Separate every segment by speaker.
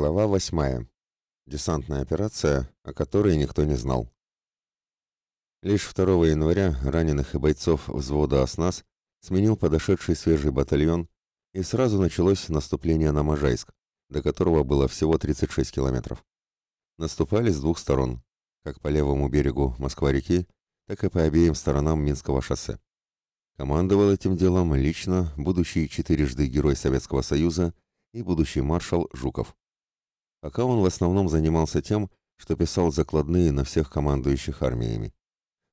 Speaker 1: Глава 8. Десантная операция, о которой никто не знал. Лишь 2 января раненых и бойцов взвода «Оснас» сменил подошедший свежий батальон, и сразу началось наступление на Можайск, до которого было всего 36 километров. Наступали с двух сторон, как по левому берегу Москва-реки, так и по обеим сторонам Минского шоссе. Командовал этим делом лично будущий четырежды Герой Советского Союза и будущий маршал Жуков. Пока он в основном занимался тем, что писал закладные на всех командующих армиями.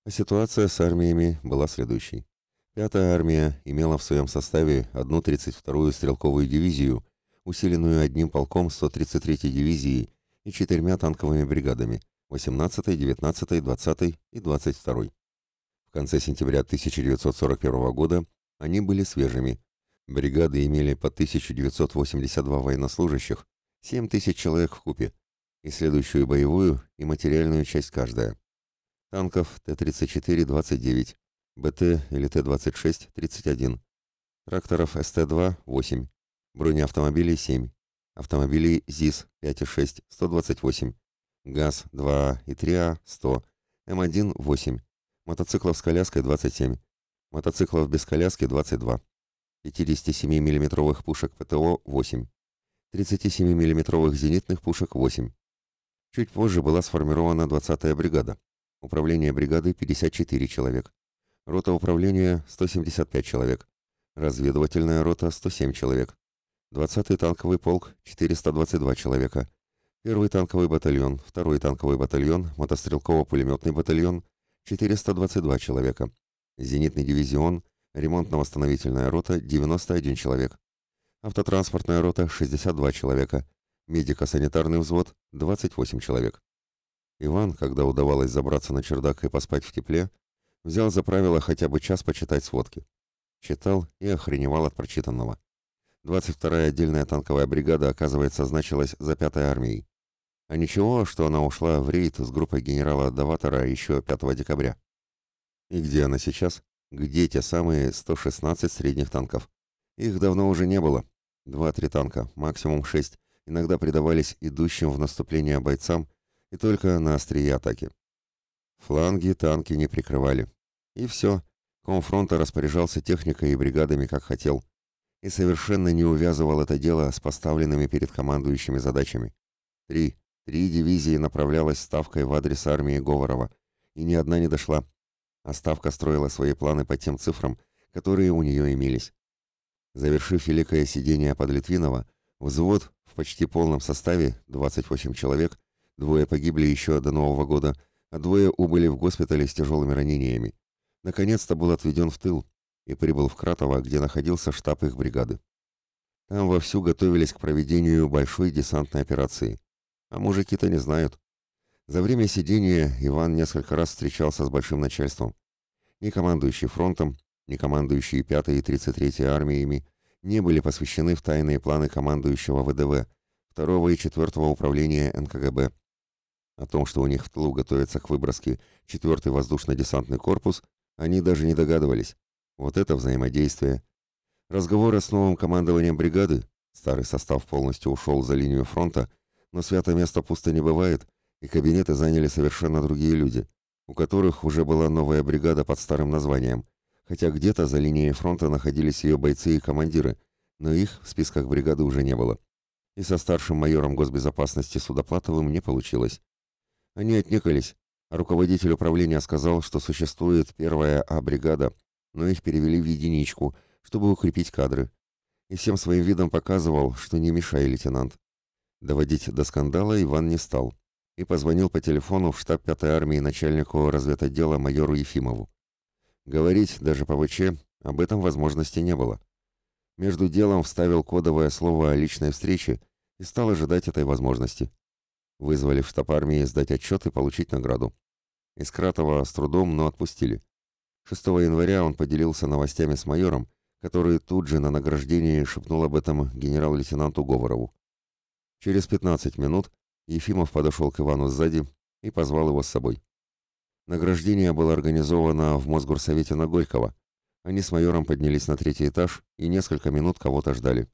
Speaker 1: А ситуация с армиями была следующей. Пятая армия имела в своем составе одну 32-ю стрелковую дивизию, усиленную одним полком 133-й дивизии и четырьмя танковыми бригадами 18-й, 19-й, 20-й и 22-й. В конце сентября 1941 года они были свежими. Бригады имели по 1982 военнослужащих, 7 тысяч человек в купе, и следующую боевую и материальную часть каждая. Танков Т-34 – 29, БТ или Т-26 – 31, тракторов СТ-2 – 8, бронеавтомобилей – 7, автомобилей ЗИС 5,6 – 128, ГАЗ 2А и 3А – 100, М1 – 8, мотоциклов с коляской – 27, мотоциклов без коляски – 22, 57 миллиметровых пушек ПТО – 8, 37 миллиметровых зенитных пушек 8. Чуть позже была сформирована 20-я бригада. Управление бригады 54 человек. Рота управления 175 человек. Разведывательная рота 107 человек. 20-й танковый полк 422 человека. Первый танковый батальон, второй танковый батальон, мотострелково-пулеметный батальон 422 человека. Зенитный дивизион, ремонтно-восстановительная рота 91 человек автотранспортная рота 62 человека, медико-санитарный взвод 28 человек. Иван, когда удавалось забраться на чердак и поспать в тепле, взял за правило хотя бы час почитать сводки. Читал и охреневал от прочитанного. 22-я отдельная танковая бригада, оказывается, значилась за 5-й армией. А ничего, что она ушла в рейд с группой генерала Даватора еще 5 декабря. И где она сейчас? Где те самые 116 средних танков? Их давно уже не было. Два-три танка, максимум шесть, иногда придавались идущим в наступление бойцам и только на острие атаки. Фланги танки не прикрывали. И все. Комфронта распоряжался техникой и бригадами, как хотел. И совершенно не увязывал это дело с поставленными перед командующими задачами. Три. Три дивизии направлялась ставкой в адрес армии Говорова, и ни одна не дошла. А ставка строила свои планы по тем цифрам, которые у нее имелись. Завершив великое сидение под Литвинова, взвод в почти полном составе, 28 человек, двое погибли еще до Нового года, а двое убыли в госпитале с тяжелыми ранениями. Наконец-то был отведен в тыл и прибыл в Кратово, где находился штаб их бригады. Там вовсю готовились к проведению большой десантной операции. А мужики-то не знают. За время сидения Иван несколько раз встречался с большим начальством. Ни командующий фронтом, ни командующие 5-й и 33-й армиями не были посвящены в тайные планы командующего ВДВ, 2 и 4 управления НКГБ. О том, что у них в тылу готовится к выброске 4-й воздушно-десантный корпус, они даже не догадывались. Вот это взаимодействие. Разговоры с новым командованием бригады, старый состав полностью ушел за линию фронта, но свято место пусто не бывает, и кабинеты заняли совершенно другие люди, у которых уже была новая бригада под старым названием – хотя где-то за линией фронта находились ее бойцы и командиры, но их в списках бригады уже не было. И со старшим майором госбезопасности Судоплатовым не получилось. Они отнекались, а руководитель управления сказал, что существует первая А-бригада, но их перевели в единичку, чтобы укрепить кадры. И всем своим видом показывал, что не мешай, лейтенант. Доводить до скандала Иван не стал и позвонил по телефону в штаб 5-й армии начальнику разведотдела майору Ефимову. Говорить даже по ВЧ об этом возможности не было. Между делом вставил кодовое слово о личной встрече и стал ожидать этой возможности. Вызвали в штаб армии сдать отчет и получить награду. Из Кратова с трудом, но отпустили. 6 января он поделился новостями с майором, который тут же на награждении шепнул об этом генерал-лейтенанту Говорову. Через 15 минут Ефимов подошел к Ивану сзади и позвал его с собой. Награждение было организовано в Мосгорсовете на Горького. Они с майором поднялись на третий этаж и несколько минут кого-то ждали.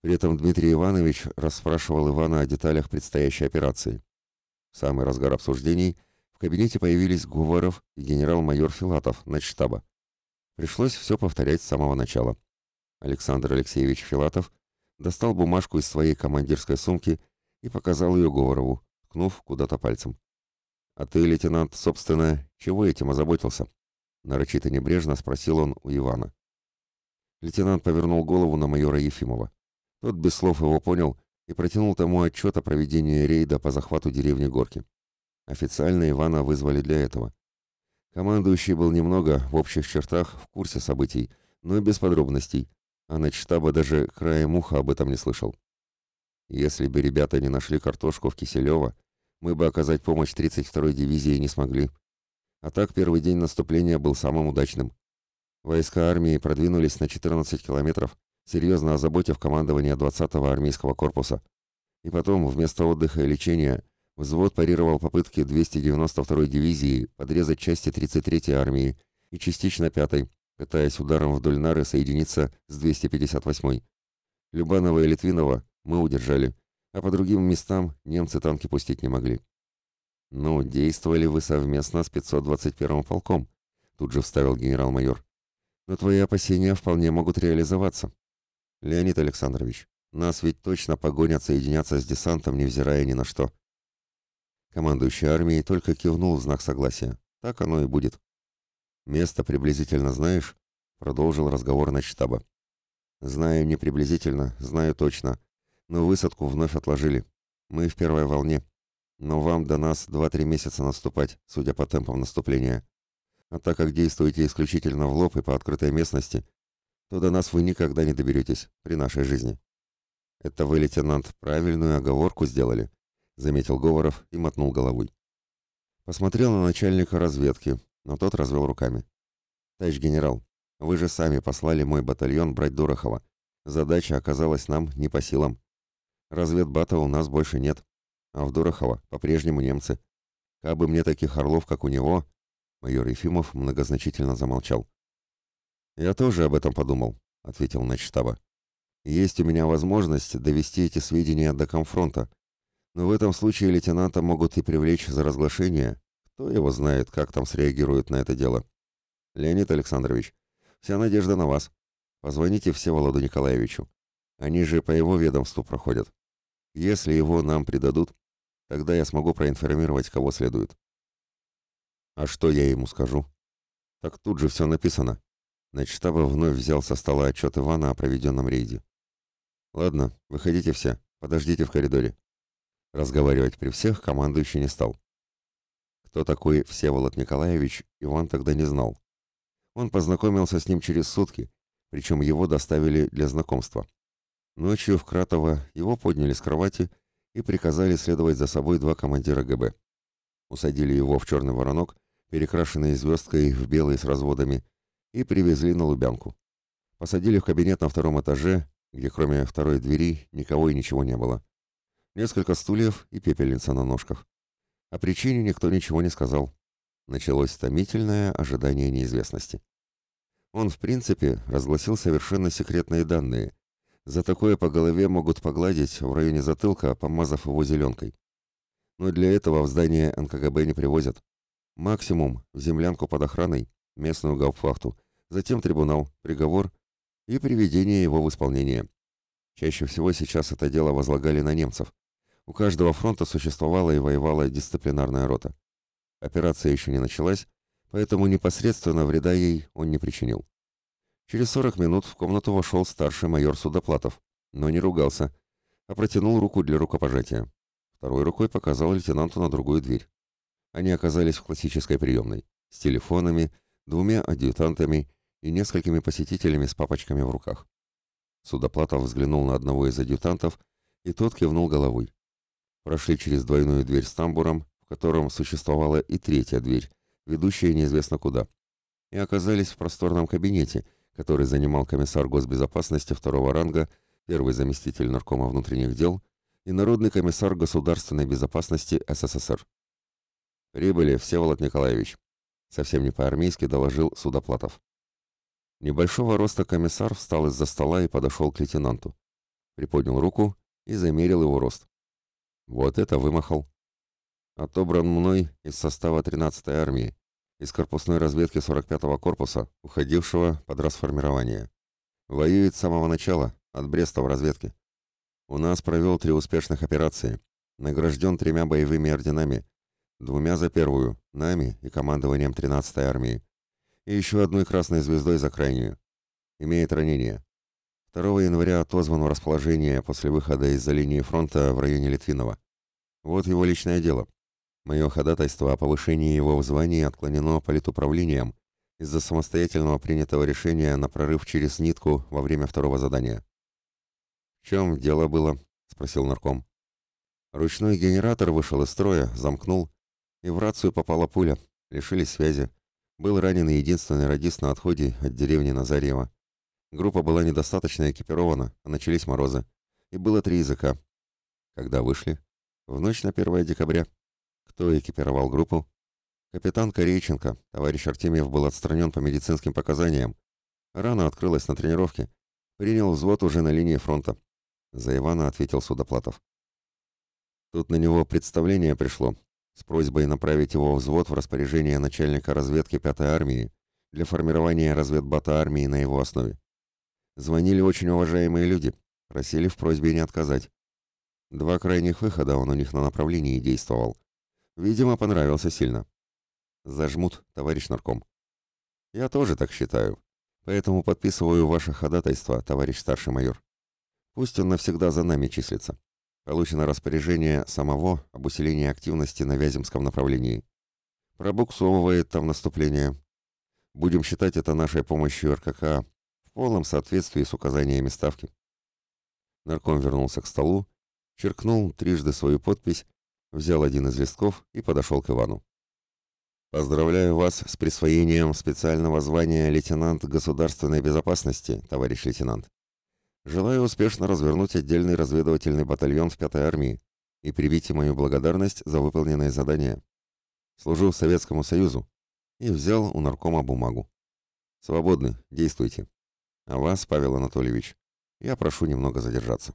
Speaker 1: При этом Дмитрий Иванович расспрашивал Ивана о деталях предстоящей операции. В самый разгар обсуждений в кабинете появились Гуворов и генерал-майор Филатов, начштаба. Пришлось все повторять с самого начала. Александр Алексеевич Филатов достал бумажку из своей командирской сумки и показал ее Говорову, ткнув куда-то пальцем. «А ты, лейтенант, собственно, чего этим озаботился?» Нарочито небрежно спросил он у Ивана. Лейтенант повернул голову на майора Ефимова. Тот без слов его понял и протянул тому отчет о проведении рейда по захвату деревни Горки. Официально Ивана вызвали для этого. Командующий был немного, в общих чертах, в курсе событий, но без подробностей, а на штаба даже краем уха об этом не слышал. Если бы ребята не нашли картошку в Киселево, мы бы оказать помощь 32-й дивизии не смогли. А так первый день наступления был самым удачным. Войска армии продвинулись на 14 километров, серьезно озаботив командование 20-го армейского корпуса. И потом, вместо отдыха и лечения, взвод парировал попытки 292-й дивизии подрезать части 33-й армии и частично 5-й, пытаясь ударом вдоль Нары соединиться с 258-й. Любанова и Литвинова мы удержали, а по другим местам немцы танки пустить не могли. «Ну, действовали вы совместно с 521-м полком», — тут же вставил генерал-майор. «Но твои опасения вполне могут реализоваться. Леонид Александрович, нас ведь точно погонят соединяться с десантом, невзирая ни на что». Командующий армией только кивнул в знак согласия. Так оно и будет. «Место приблизительно знаешь?» — продолжил разговор на штаба. «Знаю не приблизительно, знаю точно. Но высадку вновь отложили. Мы в первой волне. Но вам до нас 2-3 месяца наступать, судя по темпам наступления. А так как действуете исключительно в лоб и по открытой местности, то до нас вы никогда не доберетесь при нашей жизни». «Это вы, лейтенант, правильную оговорку сделали», — заметил Говоров и мотнул головой. Посмотрел на начальника разведки, но тот развел руками. «Товарищ генерал, вы же сами послали мой батальон брать Дорохова. Задача оказалась нам не по силам. Разведбата у нас больше нет, а в Дорохово по-прежнему немцы. Как бы мне таких орлов, как у него...» Майор Ефимов многозначительно замолчал. «Я тоже об этом подумал», — ответил начштаба. «Есть у меня возможность довести эти сведения до комфронта, но в этом случае лейтенанта могут и привлечь за разглашение, кто его знает, как там среагируют на это дело. Леонид Александрович, вся надежда на вас. Позвоните Всеволоду Николаевичу. Они же по его ведомству проходят. Если его нам придадут, тогда я смогу проинформировать, кого следует. А что я ему скажу? Так тут же все написано. Начштаба вновь взял со стола отчет Ивана о проведенном рейде. Ладно, выходите все, подождите в коридоре. Разговаривать при всех командующий не стал. Кто такой Всеволод Николаевич, Иван тогда не знал. Он познакомился с ним через сутки, причем его доставили для знакомства. Ночью в Кратово его подняли с кровати и приказали следовать за собой два командира ГБ. Усадили его в черный воронок, перекрашенный звездкой в белый с разводами, и привезли на Лубянку. Посадили в кабинет на втором этаже, где кроме второй двери никого и ничего не было. Несколько стульев и пепельница на ножках. О причине никто ничего не сказал. Началось томительное ожидание неизвестности. Он, в принципе, разгласил совершенно секретные данные. За такое по голове могут погладить в районе затылка, помазав его зеленкой. Но для этого в здание НКГБ не привозят. Максимум в землянку под охраной, местную гауптвахту, затем трибунал, приговор и приведение его в исполнение. Чаще всего сейчас это дело возлагали на немцев. У каждого фронта существовала и воевала дисциплинарная рота. Операция еще не началась, поэтому непосредственно вреда ей он не причинил. Через 40 минут в комнату вошел старший майор Судоплатов, но не ругался, а протянул руку для рукопожатия. Второй рукой показал лейтенанту на другую дверь. Они оказались в классической приемной, с телефонами, двумя адъютантами и несколькими посетителями с папочками в руках. Судоплатов взглянул на одного из адъютантов, и тот кивнул головой прошли через двойную дверь с тамбуром, в котором существовала и третья дверь, ведущая неизвестно куда, и оказались в просторном кабинете, который занимал комиссар госбезопасности второго ранга, первый заместитель наркома внутренних дел и народный комиссар государственной безопасности СССР. «Прибыли, Всеволод Николаевич», — совсем не по-армейски доложил Судоплатов. Небольшого роста комиссар встал из-за стола и подошел к лейтенанту. приподнял руку и замерил его рост. Вот это вымахал. Отобран мной из состава 13-й армии, из корпусной разведки 45-го корпуса, уходившего под расформирование. Воюет с самого начала, от Бреста в разведке. У нас провел три успешных операции, награжден тремя боевыми орденами, двумя за первую, нами и командованием 13-й армии, и еще одной красной звездой за крайнюю. Имеет ранение. 2 января отозван в расположение после выхода из-за линии фронта в районе Литвинова. Вот его личное дело. Мое ходатайство о повышении его в звании отклонено политуправлением из-за самостоятельного принятого решения на прорыв через нитку во время второго задания. «В чем дело было?» — спросил нарком. Ручной генератор вышел из строя, замкнул, и в рацию попала пуля, лишились связи. Был ранен единственный радист на отходе от деревни Назарьева. Группа была недостаточно экипирована, а начались морозы. И было три языка. Когда вышли? В ночь на 1 декабря. Кто экипировал группу? Капитан Корейченко. Товарищ Артемьев был отстранен по медицинским показаниям. Рана открылась на тренировке. Принял взвод уже на линии фронта. За Ивана ответил Судоплатов. Тут на него представление пришло, с просьбой направить его взвод в распоряжение начальника разведки 5-й армии для формирования разведбата армии на его основе. Звонили очень уважаемые люди, просили в просьбе не отказать. Два крайних выхода он у них на направлении действовал. Видимо, понравился сильно. Зажмут, товарищ нарком. Я тоже так считаю. Поэтому подписываю ваше ходатайство, товарищ старший майор. Пусть он навсегда за нами числится. Получено распоряжение самого об усилении активности на Вяземском направлении. Пробуксовывает там наступление. Будем считать это нашей помощью РКК в полном соответствии с указаниями Ставки. Нарком вернулся к столу, черкнул трижды свою подпись, взял один из листков и подошел к Ивану. «Поздравляю вас с присвоением специального звания лейтенант государственной безопасности, товарищ лейтенант. Желаю успешно развернуть отдельный разведывательный батальон в 5-й армии и привите мою благодарность за выполненное задание. Служу Советскому Союзу и взял у наркома бумагу. Свободны, действуйте. А вас, Павел Анатольевич, я прошу немного задержаться.